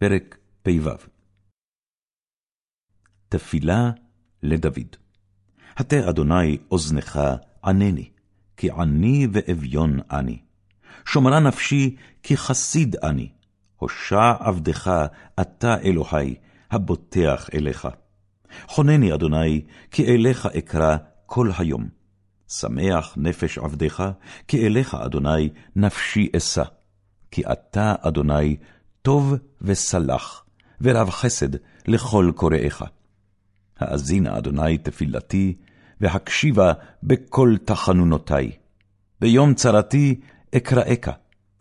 פרק פ"ו תפילה לדוד הטה אדוני אוזנך ענני, כי עני ואביון אני. שומרה נפשי, כי חסיד אני. הושע עבדך, אתה אלוהי, הבוטח אליך. חונני, אדוני, כי אליך אקרא כל היום. שמח נפש עבדך, כי אליך, אדוני, נפשי אשא. כי אתה, אדוני, טוב וסלח, ורב חסד לכל קוראיך. האזינה, אדוני, תפילתי, והקשיבה בכל תחנונותי. ביום צרתי אקראך,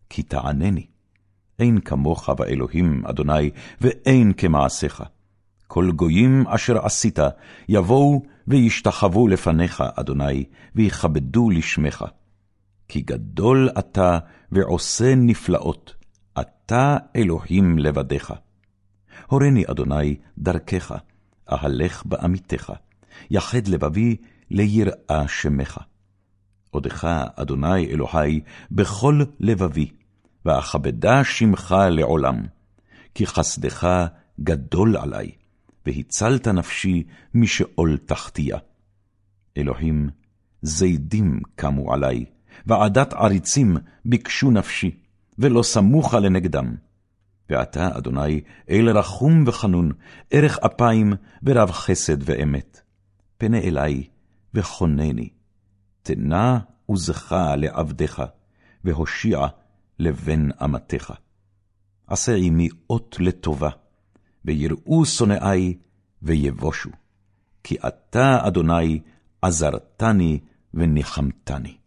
כי תענני. אין כמוך באלוהים, אדוני, ואין כמעשיך. כל גויים אשר עשית, יבואו וישתחוו לפניך, אדוני, ויכבדו לשמך. כי גדול אתה ועושה נפלאות, אתה אלוהים לבדיך. הורני, אדוני, דרכך, אהלך בעמיתך, יחד לבבי ליראה שמך. עודך, אדוני אלוהי, בכל לבבי, ואכבדה שמך לעולם, כי חסדך גדול עלי, והצלת נפשי משאול תחתיה. אלוהים, זידים קמו עלי, ועדת עריצים ביקשו נפשי, ולא סמוכה לנגדם. ואתה, אדוני, אל רחום וחנון, ערך אפיים ורב חסד ואמת. פנה אלי וכונני, תנה עוזך לעבדך, והושיע לבן אמתך. עשה עמי אות לטובה, ויראו שונאי ויבושו. כי אתה, אדוני, עזרתני וניחמתני.